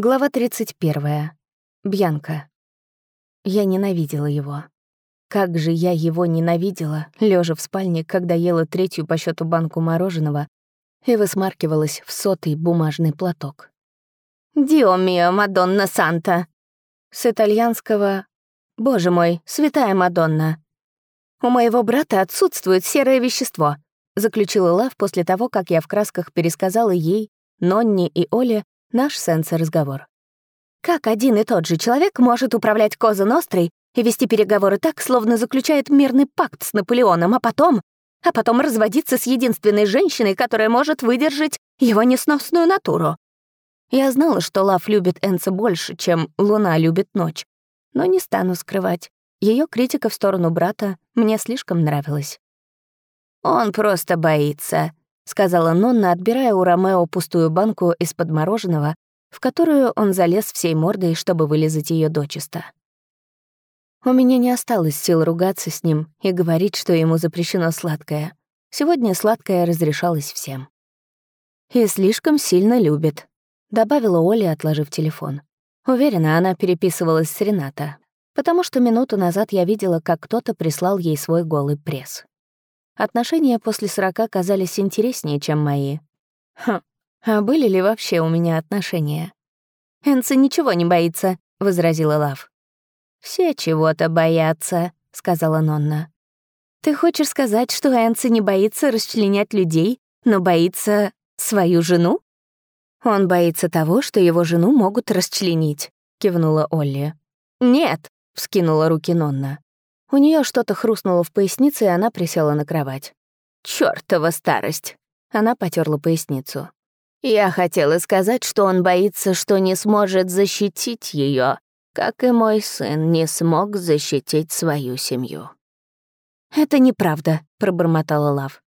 Глава 31. Бьянка. Я ненавидела его. Как же я его ненавидела, лежа в спальне, когда ела третью по счету банку мороженого и высмаркивалась в сотый бумажный платок. «Дио мио, Мадонна Санта!» С итальянского «Боже мой, святая Мадонна!» «У моего брата отсутствует серое вещество», заключила Лав после того, как я в красках пересказала ей, Нонне и Оле наш сенс-разговор. Как один и тот же человек может управлять Коза Нострой и вести переговоры так, словно заключает мирный пакт с Наполеоном, а потом... а потом разводиться с единственной женщиной, которая может выдержать его несносную натуру? Я знала, что Лав любит Энса больше, чем Луна любит ночь. Но не стану скрывать. Ее критика в сторону брата мне слишком нравилась. «Он просто боится», сказала Нонна, отбирая у Ромео пустую банку из-под мороженого, в которую он залез всей мордой, чтобы вылезать ее дочисто. У меня не осталось сил ругаться с ним и говорить, что ему запрещено сладкое. Сегодня сладкое разрешалось всем. «И слишком сильно любит», — добавила Оля, отложив телефон. Уверена, она переписывалась с Рената, потому что минуту назад я видела, как кто-то прислал ей свой голый пресс. Отношения после сорока казались интереснее, чем мои. Хм, а были ли вообще у меня отношения? «Энси ничего не боится», — возразила Лав. «Все чего-то боятся», — сказала Нонна. «Ты хочешь сказать, что Энси не боится расчленять людей, но боится свою жену?» «Он боится того, что его жену могут расчленить», — кивнула Олли. «Нет», — вскинула руки Нонна. У нее что-то хрустнуло в пояснице, и она присела на кровать. Чёртова старость!» Она потерла поясницу. «Я хотела сказать, что он боится, что не сможет защитить ее, как и мой сын не смог защитить свою семью». «Это неправда», — пробормотала Лав.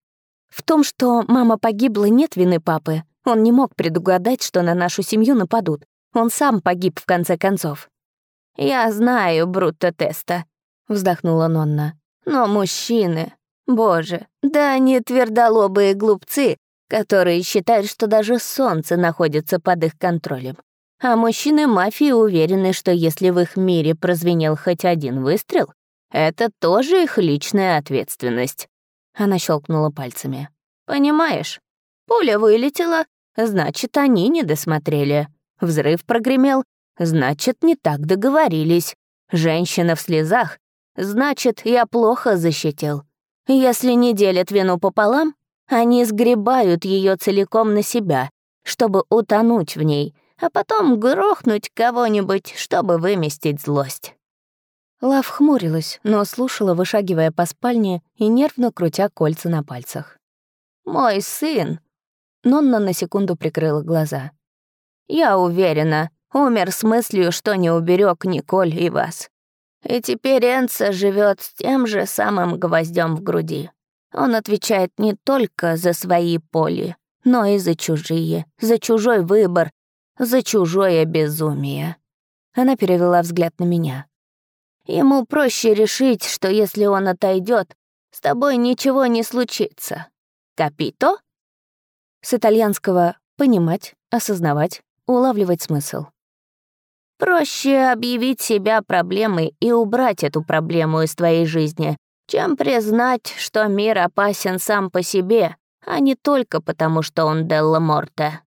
«В том, что мама погибла, нет вины папы. Он не мог предугадать, что на нашу семью нападут. Он сам погиб, в конце концов». «Я знаю, Брутто Теста», вздохнула Нонна. «Но мужчины, боже, да они твердолобые глупцы, которые считают, что даже солнце находится под их контролем. А мужчины мафии уверены, что если в их мире прозвенел хоть один выстрел, это тоже их личная ответственность». Она щелкнула пальцами. «Понимаешь, пуля вылетела, значит, они не досмотрели. Взрыв прогремел, значит, не так договорились. Женщина в слезах, Значит, я плохо защитил. Если не делят вину пополам, они сгребают ее целиком на себя, чтобы утонуть в ней, а потом грохнуть кого-нибудь, чтобы выместить злость. Лав хмурилась, но слушала, вышагивая по спальне и нервно крутя кольца на пальцах. «Мой сын!» Нонна на секунду прикрыла глаза. «Я уверена, умер с мыслью, что не уберег Николь и вас. И теперь Энца живет с тем же самым гвоздем в груди. Он отвечает не только за свои поли, но и за чужие, за чужой выбор, за чужое безумие. Она перевела взгляд на меня. Ему проще решить, что если он отойдет, с тобой ничего не случится. Капито? С итальянского «понимать», «осознавать», «улавливать смысл». Проще объявить себя проблемой и убрать эту проблему из твоей жизни, чем признать, что мир опасен сам по себе, а не только потому, что он Делла Морте.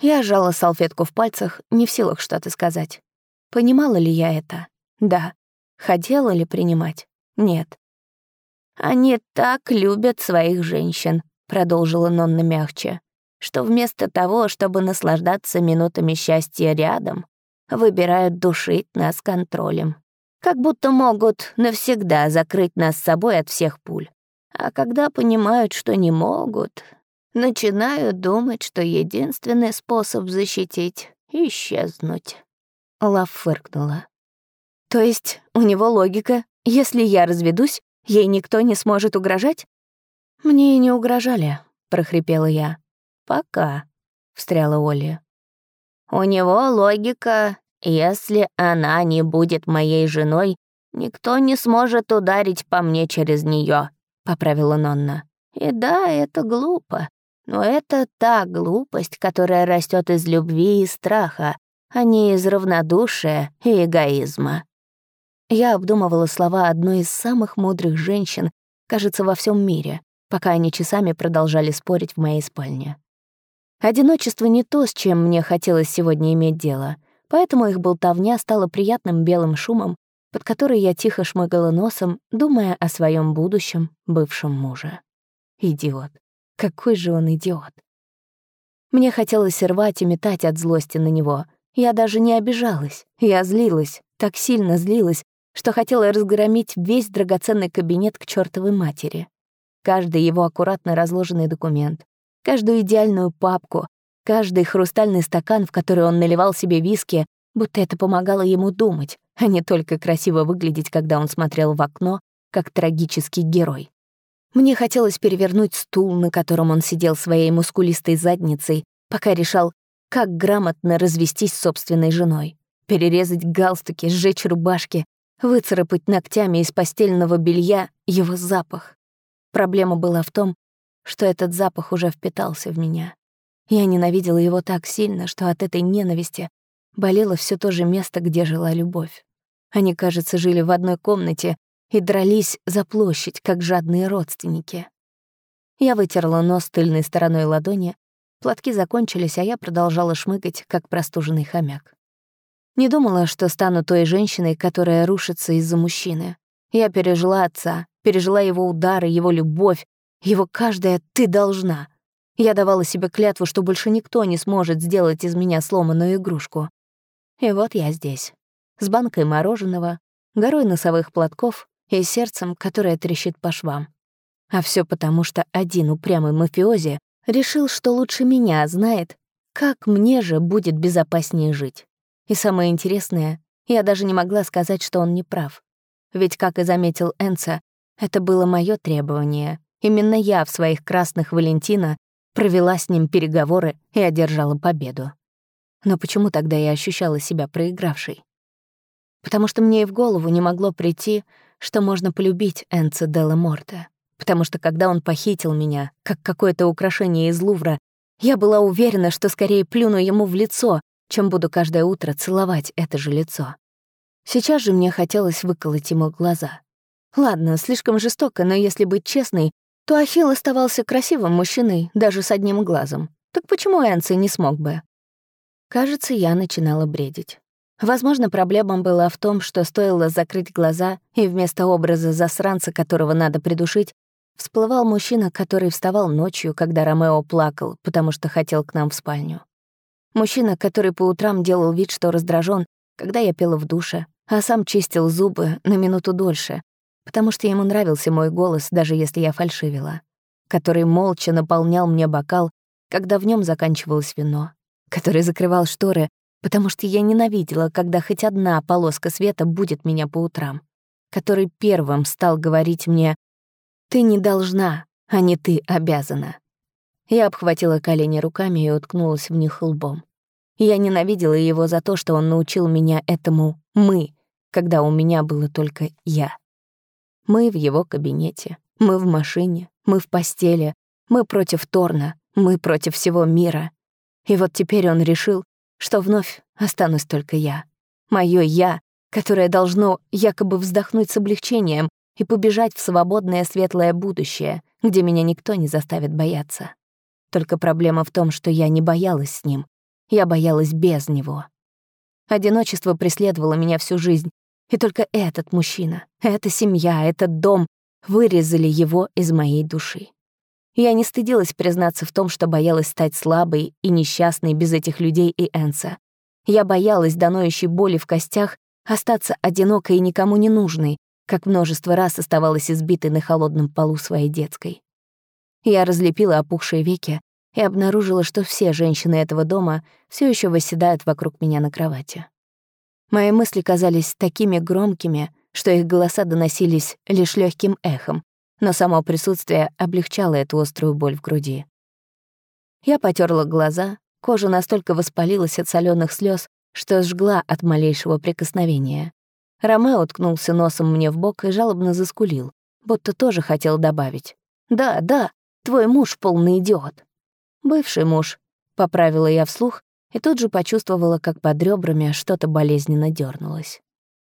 Я сжала салфетку в пальцах, не в силах что-то сказать. Понимала ли я это? Да. Хотела ли принимать? Нет. «Они так любят своих женщин», — продолжила Нонна мягче, «что вместо того, чтобы наслаждаться минутами счастья рядом, выбирают душить нас контролем. Как будто могут навсегда закрыть нас с собой от всех пуль. А когда понимают, что не могут, начинают думать, что единственный способ защитить — исчезнуть. Лав фыркнула. То есть у него логика, если я разведусь, ей никто не сможет угрожать? Мне и не угрожали, прохрипела я. Пока, встряла Оля. У него логика, если она не будет моей женой, никто не сможет ударить по мне через нее, поправила Нонна. И да, это глупо, но это та глупость, которая растет из любви и страха, а не из равнодушия и эгоизма. Я обдумывала слова одной из самых мудрых женщин, кажется, во всем мире, пока они часами продолжали спорить в моей спальне. Одиночество не то, с чем мне хотелось сегодня иметь дело, поэтому их болтовня стала приятным белым шумом, под который я тихо шмыгала носом, думая о своем будущем бывшем муже. Идиот. Какой же он идиот. Мне хотелось рвать и метать от злости на него. Я даже не обижалась. Я злилась, так сильно злилась, что хотела разгромить весь драгоценный кабинет к чертовой матери. Каждый его аккуратно разложенный документ, каждую идеальную папку, каждый хрустальный стакан, в который он наливал себе виски, будто это помогало ему думать, а не только красиво выглядеть, когда он смотрел в окно, как трагический герой. Мне хотелось перевернуть стул, на котором он сидел своей мускулистой задницей, пока решал, как грамотно развестись с собственной женой, перерезать галстуки, сжечь рубашки, выцарапать ногтями из постельного белья его запах. Проблема была в том, что этот запах уже впитался в меня. Я ненавидела его так сильно, что от этой ненависти болело все то же место, где жила любовь. Они, кажется, жили в одной комнате и дрались за площадь, как жадные родственники. Я вытерла нос тыльной стороной ладони, платки закончились, а я продолжала шмыгать, как простуженный хомяк. Не думала, что стану той женщиной, которая рушится из-за мужчины. Я пережила отца, пережила его удары, его любовь, его каждое «ты должна». Я давала себе клятву, что больше никто не сможет сделать из меня сломанную игрушку. И вот я здесь, с банкой мороженого, горой носовых платков и сердцем, которое трещит по швам. А все потому, что один упрямый мафиози решил, что лучше меня знает, как мне же будет безопаснее жить. И самое интересное, я даже не могла сказать, что он не прав. Ведь, как и заметил Энца, это было мое требование. Именно я в своих красных Валентина провела с ним переговоры и одержала победу. Но почему тогда я ощущала себя проигравшей? Потому что мне и в голову не могло прийти, что можно полюбить Энца Делла Морта. Потому что когда он похитил меня, как какое-то украшение из Лувра, я была уверена, что скорее плюну ему в лицо, чем буду каждое утро целовать это же лицо. Сейчас же мне хотелось выколоть ему глаза. Ладно, слишком жестоко, но если быть честной, то Ахилл оставался красивым мужчиной, даже с одним глазом. Так почему Энси не смог бы? Кажется, я начинала бредить. Возможно, проблема была в том, что стоило закрыть глаза, и вместо образа засранца, которого надо придушить, всплывал мужчина, который вставал ночью, когда Ромео плакал, потому что хотел к нам в спальню. Мужчина, который по утрам делал вид, что раздражен, когда я пела в душе, а сам чистил зубы на минуту дольше, потому что ему нравился мой голос, даже если я фальшивила, который молча наполнял мне бокал, когда в нем заканчивалось вино, который закрывал шторы, потому что я ненавидела, когда хоть одна полоска света будет меня по утрам, который первым стал говорить мне «Ты не должна, а не ты обязана». Я обхватила колени руками и уткнулась в них лбом. Я ненавидела его за то, что он научил меня этому «мы», когда у меня было только «я». Мы в его кабинете, мы в машине, мы в постели, мы против Торна, мы против всего мира. И вот теперь он решил, что вновь останусь только я. Моё «я», которое должно якобы вздохнуть с облегчением и побежать в свободное светлое будущее, где меня никто не заставит бояться. Только проблема в том, что я не боялась с ним. Я боялась без него. Одиночество преследовало меня всю жизнь, и только этот мужчина, эта семья, этот дом вырезали его из моей души. Я не стыдилась признаться в том, что боялась стать слабой и несчастной без этих людей и Энса. Я боялась до боли в костях остаться одинокой и никому не нужной, как множество раз оставалась избитой на холодном полу своей детской. Я разлепила опухшие веки и обнаружила, что все женщины этого дома все еще восседают вокруг меня на кровати. Мои мысли казались такими громкими, что их голоса доносились лишь легким эхом, но само присутствие облегчало эту острую боль в груди. Я потерла глаза, кожа настолько воспалилась от соленых слез, что сжгла от малейшего прикосновения. Ромео уткнулся носом мне в бок и жалобно заскулил, будто тоже хотел добавить. «Да, да, Твой муж полный идиот». «Бывший муж», — поправила я вслух, и тут же почувствовала, как под ребрами что-то болезненно дернулось.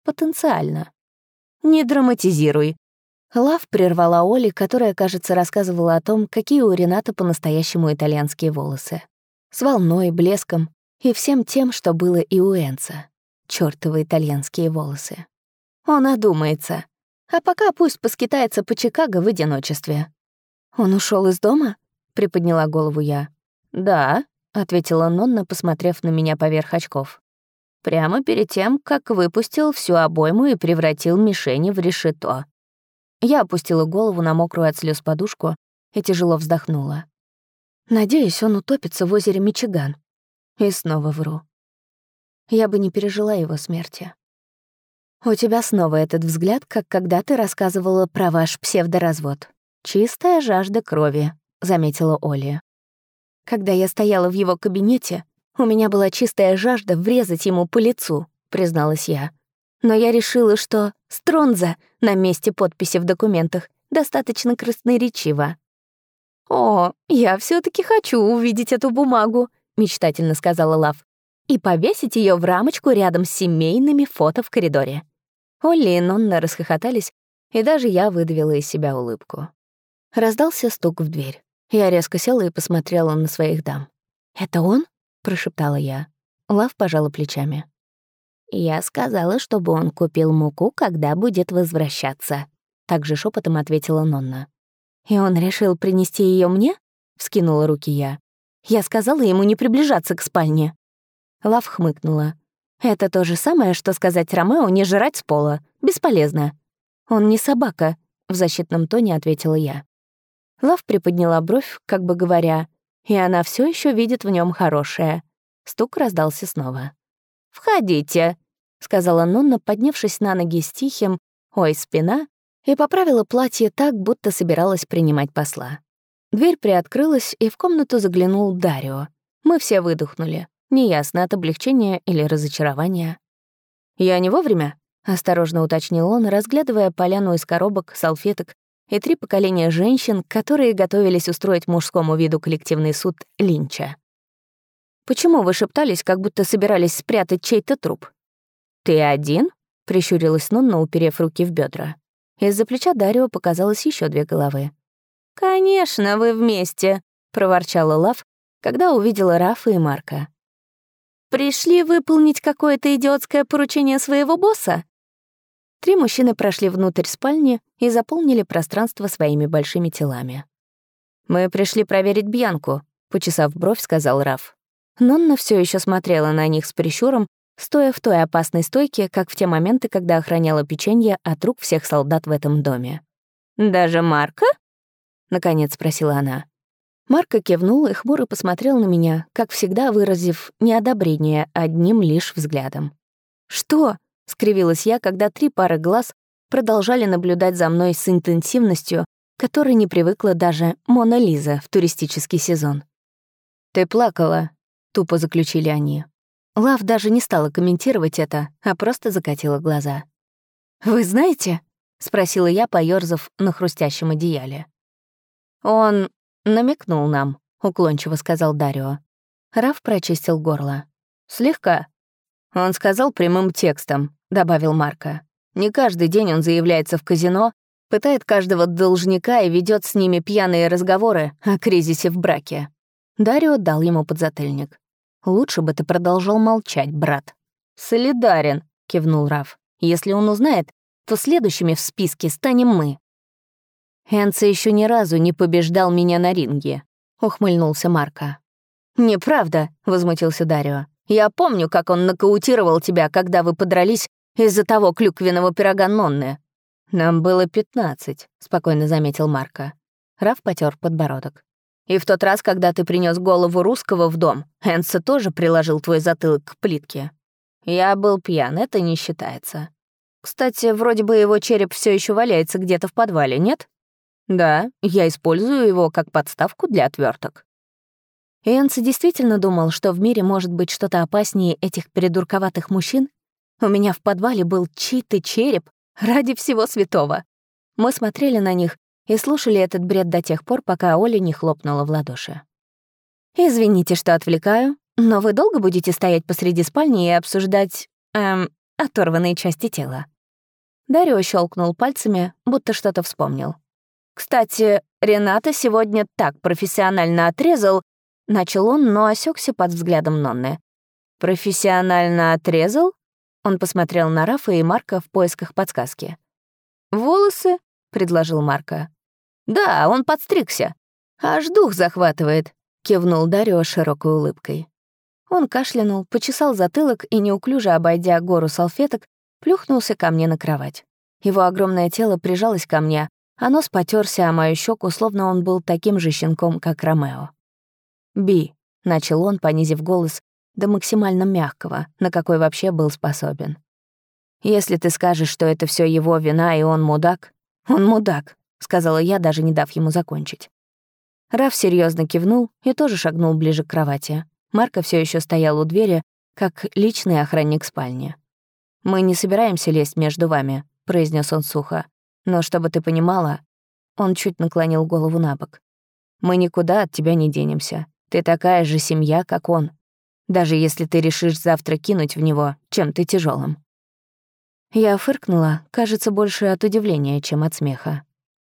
Потенциально. «Не драматизируй». Лав прервала Оли, которая, кажется, рассказывала о том, какие у Рената по-настоящему итальянские волосы. С волной, блеском и всем тем, что было и у Энца. Чёртовы итальянские волосы. Он одумается. А пока пусть поскитается по Чикаго в одиночестве. «Он ушел из дома?» — приподняла голову я. «Да», — ответила Нонна, посмотрев на меня поверх очков. «Прямо перед тем, как выпустил всю обойму и превратил мишени в решето». Я опустила голову на мокрую от слез подушку и тяжело вздохнула. Надеюсь, он утопится в озере Мичиган. И снова вру. Я бы не пережила его смерти. У тебя снова этот взгляд, как когда ты рассказывала про ваш псевдоразвод. Чистая жажда крови, заметила Оля. Когда я стояла в его кабинете, у меня была чистая жажда врезать ему по лицу, призналась я. Но я решила, что Стронза на месте подписи в документах достаточно красноречиво. «О, я все таки хочу увидеть эту бумагу», — мечтательно сказала Лав, «и повесить ее в рамочку рядом с семейными фото в коридоре». Олли и Нонна расхохотались, и даже я выдавила из себя улыбку. Раздался стук в дверь. Я резко села и посмотрела на своих дам. «Это он?» — прошептала я. Лав пожала плечами. «Я сказала, чтобы он купил муку, когда будет возвращаться», — также шепотом ответила Нонна. «И он решил принести ее мне?» — вскинула руки я. Я сказала ему не приближаться к спальне. Лав хмыкнула. «Это то же самое, что сказать Ромео не жрать с пола. Бесполезно». «Он не собака», — в защитном тоне ответила я. Лав приподняла бровь, как бы говоря, и она все еще видит в нем хорошее. Стук раздался снова. «Входите», — сказала Нонна, поднявшись на ноги с тихим «Ой, спина», и поправила платье так, будто собиралась принимать посла. Дверь приоткрылась, и в комнату заглянул Дарио. Мы все выдохнули. Неясно, от облегчения или разочарования. «Я не вовремя?» — осторожно уточнил он, разглядывая поляну из коробок, салфеток и три поколения женщин, которые готовились устроить мужскому виду коллективный суд Линча. «Почему вы шептались, как будто собирались спрятать чей-то труп?» «Ты один?» — прищурилась Нонна, уперев руки в бедра. Из-за плеча Дарио показалось еще две головы. «Конечно, вы вместе», — проворчала Лав, когда увидела Рафа и Марка. «Пришли выполнить какое-то идиотское поручение своего босса?» Три мужчины прошли внутрь спальни и заполнили пространство своими большими телами. «Мы пришли проверить Бьянку», — почесав бровь, сказал Раф. Нонна все еще смотрела на них с прищуром, стоя в той опасной стойке, как в те моменты, когда охраняла печенье от рук всех солдат в этом доме. «Даже Марка?» — наконец спросила она. Марка кивнул и хмуро посмотрел на меня, как всегда выразив неодобрение одним лишь взглядом. «Что?» — скривилась я, когда три пары глаз продолжали наблюдать за мной с интенсивностью, которой не привыкла даже Мона Лиза в туристический сезон. «Ты плакала», — тупо заключили они. Лав даже не стала комментировать это, а просто закатила глаза. «Вы знаете?» — спросила я, поёрзав на хрустящем одеяле. «Он намекнул нам», — уклончиво сказал Дарио. Раф прочистил горло. «Слегка». «Он сказал прямым текстом», — добавил Марка. «Не каждый день он заявляется в казино, пытает каждого должника и ведет с ними пьяные разговоры о кризисе в браке». Дарио дал ему подзатыльник. Лучше бы ты продолжал молчать, брат». «Солидарен», — кивнул Раф. «Если он узнает, то следующими в списке станем мы». «Энце еще ни разу не побеждал меня на ринге», — ухмыльнулся Марко. «Неправда», — возмутился Дарио. «Я помню, как он нокаутировал тебя, когда вы подрались из-за того клюквенного пирога Нонны». «Нам было пятнадцать», — спокойно заметил Марко. Раф потер подбородок. И в тот раз, когда ты принес голову русского в дом, Энса тоже приложил твой затылок к плитке. Я был пьян, это не считается. Кстати, вроде бы его череп все еще валяется где-то в подвале, нет? Да, я использую его как подставку для отверток. Энса действительно думал, что в мире может быть что-то опаснее этих придурковатых мужчин? У меня в подвале был чей-то череп ради всего святого. Мы смотрели на них и слушали этот бред до тех пор, пока Оля не хлопнула в ладоши. «Извините, что отвлекаю», Но вы долго будете стоять посреди спальни и обсуждать, эм, оторванные части тела?» Дарио щелкнул пальцами, будто что-то вспомнил. «Кстати, Рената сегодня так профессионально отрезал...» Начал он, но осекся под взглядом Нонны. «Профессионально отрезал?» Он посмотрел на Рафа и Марка в поисках подсказки. «Волосы?» — предложил Марка. «Да, он подстригся. Аж дух захватывает», — кивнул Дарио широкой улыбкой. Он кашлянул, почесал затылок и, неуклюже обойдя гору салфеток, плюхнулся ко мне на кровать. Его огромное тело прижалось ко мне, а нос потёрся о мою щеку, словно он был таким же щенком, как Ромео. «Би», — начал он, понизив голос до максимально мягкого, на какой вообще был способен. «Если ты скажешь, что это все его вина и он мудак...» «Он мудак», — сказала я, даже не дав ему закончить. Раф серьезно кивнул и тоже шагнул ближе к кровати. Марко все еще стоял у двери, как личный охранник спальни. «Мы не собираемся лезть между вами», — произнес он сухо. «Но чтобы ты понимала...» Он чуть наклонил голову на бок. «Мы никуда от тебя не денемся. Ты такая же семья, как он. Даже если ты решишь завтра кинуть в него чем-то тяжелым. Я фыркнула, кажется, больше от удивления, чем от смеха.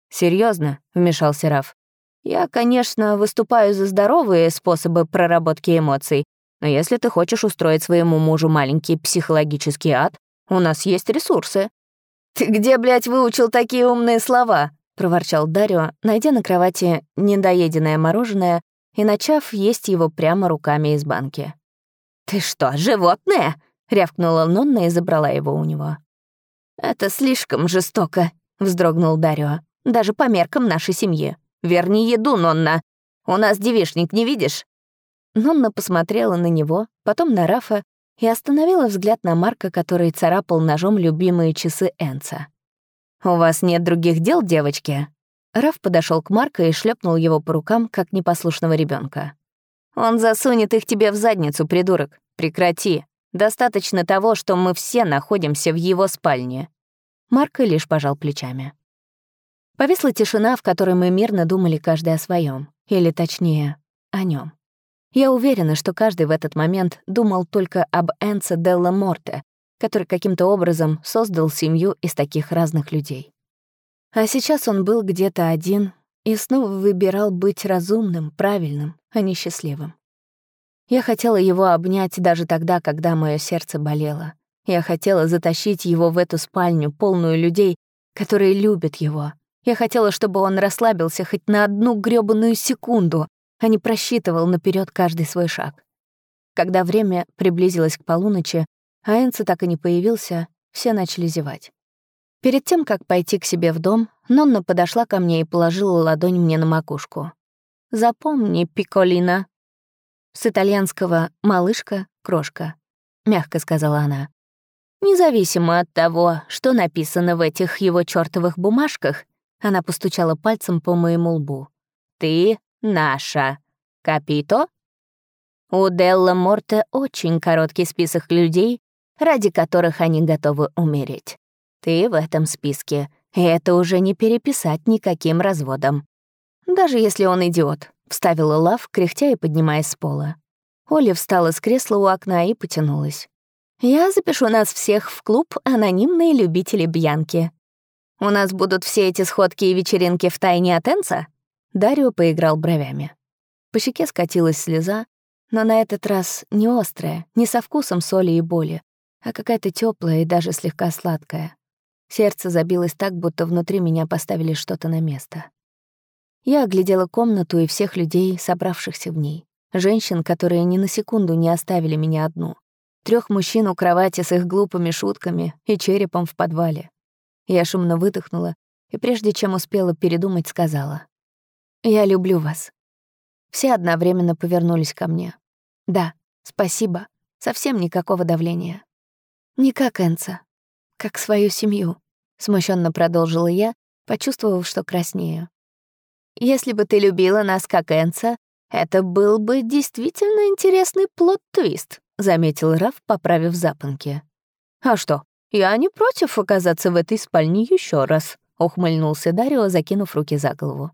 Серьезно, вмешался Раф. Я, конечно, выступаю за здоровые способы проработки эмоций, но если ты хочешь устроить своему мужу маленький психологический ад, у нас есть ресурсы». «Ты где, блядь, выучил такие умные слова?» — проворчал Дарио, найдя на кровати недоеденное мороженое и начав есть его прямо руками из банки. «Ты что, животное?» — рявкнула Нонна и забрала его у него. «Это слишком жестоко», — вздрогнул Дарио, «даже по меркам нашей семьи». Верни еду, Нонна. У нас девишник, не видишь?» Нонна посмотрела на него, потом на Рафа и остановила взгляд на Марка, который царапал ножом любимые часы Энца. «У вас нет других дел, девочки?» Раф подошел к Марку и шлепнул его по рукам, как непослушного ребенка. «Он засунет их тебе в задницу, придурок. Прекрати. Достаточно того, что мы все находимся в его спальне». Марко лишь пожал плечами. Повисла тишина, в которой мы мирно думали каждый о своем, или точнее, о нем. Я уверена, что каждый в этот момент думал только об Энце Делла Морте, который каким-то образом создал семью из таких разных людей. А сейчас он был где-то один и снова выбирал быть разумным, правильным, а не счастливым. Я хотела его обнять даже тогда, когда мое сердце болело. Я хотела затащить его в эту спальню, полную людей, которые любят его, я хотела, чтобы он расслабился хоть на одну грёбаную секунду, а не просчитывал наперед каждый свой шаг. Когда время приблизилось к полуночи, а Энце так и не появился, все начали зевать. Перед тем, как пойти к себе в дом, Нонна подошла ко мне и положила ладонь мне на макушку. «Запомни, Пиколина». С итальянского «малышка», «крошка», — мягко сказала она. «Независимо от того, что написано в этих его чёртовых бумажках, она постучала пальцем по моему лбу. «Ты наша. Капито?» У Делла Морте очень короткий список людей, ради которых они готовы умереть. Ты в этом списке, и это уже не переписать никаким разводом. Даже если он идиот, вставила Лав, кряхтя и поднимаясь с пола. Оля встала с кресла у окна и потянулась. «Я запишу нас всех в клуб «Анонимные любители Бьянки». У нас будут все эти сходки и вечеринки в тайне от Энца?» Дарио поиграл бровями. По щеке скатилась слеза, но на этот раз не острая, не со вкусом соли и боли, а какая-то теплая и даже слегка сладкая. Сердце забилось так, будто внутри меня поставили что-то на место. Я оглядела комнату и всех людей, собравшихся в ней. Женщин, которые ни на секунду не оставили меня одну. Трех мужчин у кровати с их глупыми шутками и черепом в подвале. Я шумно выдохнула и прежде чем успела передумать, сказала. «Я люблю вас». Все одновременно повернулись ко мне. «Да, спасибо. Совсем никакого давления». «Не как Энца, как свою семью», — смущенно продолжила я, почувствовав, что краснею. «Если бы ты любила нас как Энца, это был бы действительно интересный плод-твист», — заметил Раф, поправив запонки. «А что, «Я не против оказаться в этой спальне еще раз», — ухмыльнулся Дарио, закинув руки за голову.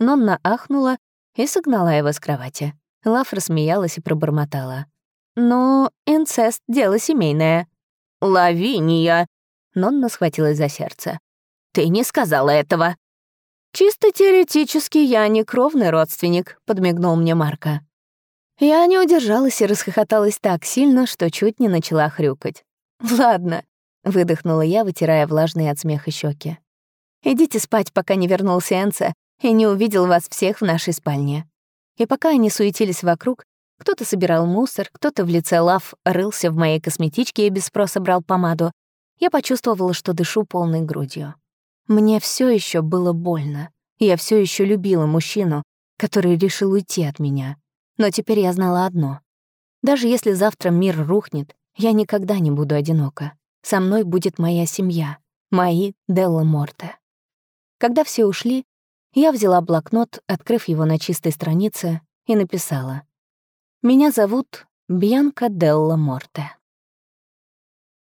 Нонна ахнула и согнала его с кровати. Лав рассмеялась и пробормотала. Но инцест — дело семейное». «Лавиния!» Нонна схватилась за сердце. «Ты не сказала этого!» «Чисто теоретически я не кровный родственник», — подмигнул мне Марка. Я не удержалась и расхохоталась так сильно, что чуть не начала хрюкать. «Ладно», — выдохнула я, вытирая влажные от смеха щеки. «Идите спать, пока не вернулся Энце и не увидел вас всех в нашей спальне». И пока они суетились вокруг, кто-то собирал мусор, кто-то в лице лав рылся в моей косметичке и без спроса брал помаду, я почувствовала, что дышу полной грудью. Мне все еще было больно. Я все еще любила мужчину, который решил уйти от меня. Но теперь я знала одно. Даже если завтра мир рухнет, я никогда не буду одинока. Со мной будет моя семья, мои Делла Морте. Когда все ушли, я взяла блокнот, открыв его на чистой странице, и написала. «Меня зовут Бьянка Делла Морте».